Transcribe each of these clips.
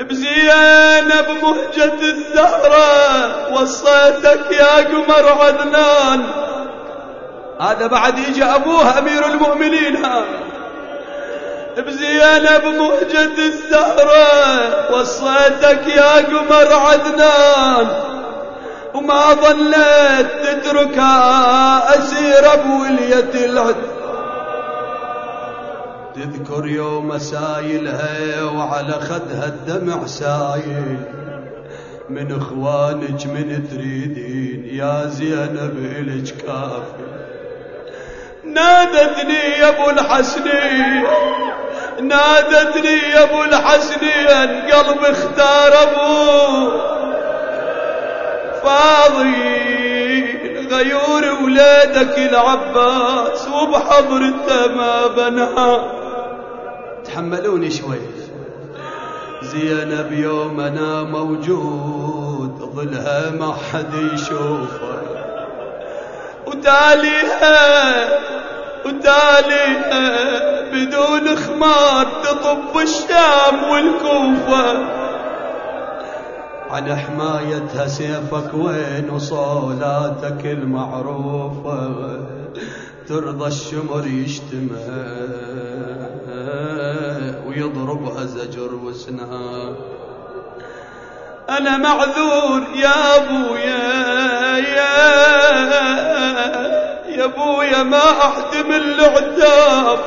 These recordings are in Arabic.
بزينب مهجة الزهرة. وصيتك يا قمر عدنان. هذا بعد يجي أبوها أمير المؤمنين. بزينب مهجة الزهرة. وصيتك يا قمر عدنان. وما ظلت تتركها أسير بولية العد تذكر يوم سايلها وعلى خدها الدمع سايل. من إخوانك من تريدين يا زينب الك كافي. نادتني يا أبو الحسنين نادتني يا أبو الحسنين قلب اختار ابوه فاضي. غيور ولادك العباس وبحضرته ما بنها تحملوني شوي. زينب يوم أنا موجود ظلها ما حد يشوفه وتاليها وتاليها بدون خمار تطب الشام والكوفة. على حمايتها سيفك وين وصولاتك المعروفة. ترضى الشمر يشتمها ويضربها زجر وسنها أنا معذور يا أبويا يا يا أبويا ما أحتمل العتاب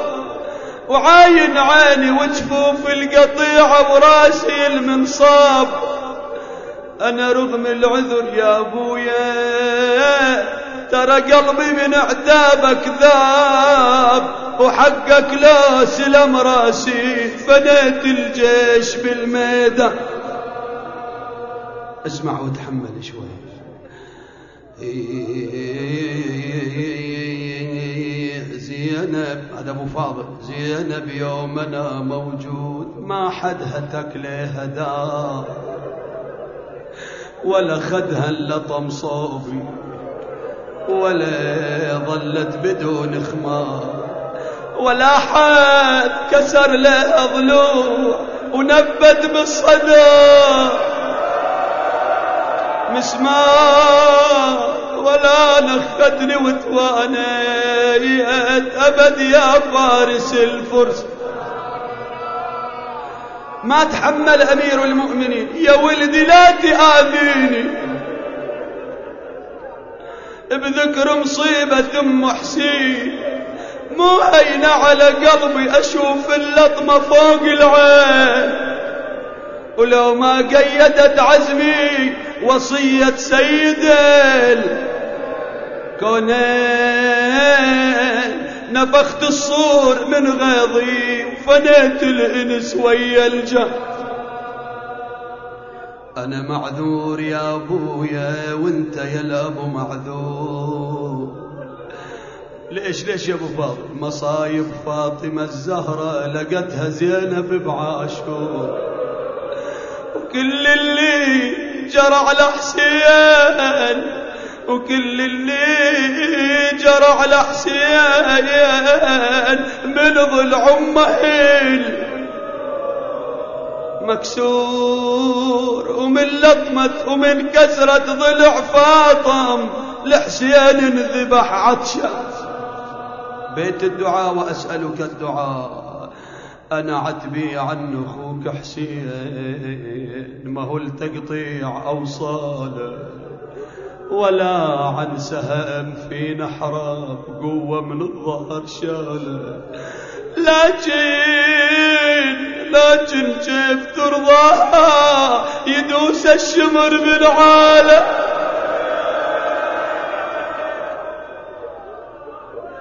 وعاين عيني وجفوف القطيعة وراسي المنصاب. أنا رغم العذر يا أبويا ترى قلبي من عتابك ذاب. وحقك لا سلم راسي فنيت الجيش بالميدان. اسمع وتحمل شوي. زينب هذا أبو فاضل. زينب يوم أنا موجود ما حد هتك له هدا ولا خدها اللطم صوبي ولا ظلت بدون خمار. ولا حد كسر له ضلوع ونبت بالصدى مسمار ولا نختني وتوانيت أبد يا فارس الفرس. ما تحمل أمير المؤمنين. يا ولدي لا تآذيني. بذكر مصيبة أم حسين. مو هين على قلبي أشوف اللطمة فوق العين. ولو ما قيدت عزمي وصية سيد الكونين. نفخت الصور من غيظي وفنيت الإنس ويا الجه أنا معذور يا أبويا وأنت يا الابو معذور. ليش ليش يا أبو فاضل؟ مصايب فاطمة الزهرة لقتها زينب بعاشور. وكل اللي جرى على حسين وكل اللي جرى على حسين من ضلع مهيل. مكسور ومن لطمة ومن كسرة ضلع فاطم لحسين انذبح عطشا بيت الدعاء وأسألك الدعاء. أنا عتبي عن أخوك حسين ما هو التقطيع أوصاله ولا عن سهم في نحره قوة من الظهر شاله لكن لكن كيف ترضى يدوس الشمر بالعالم.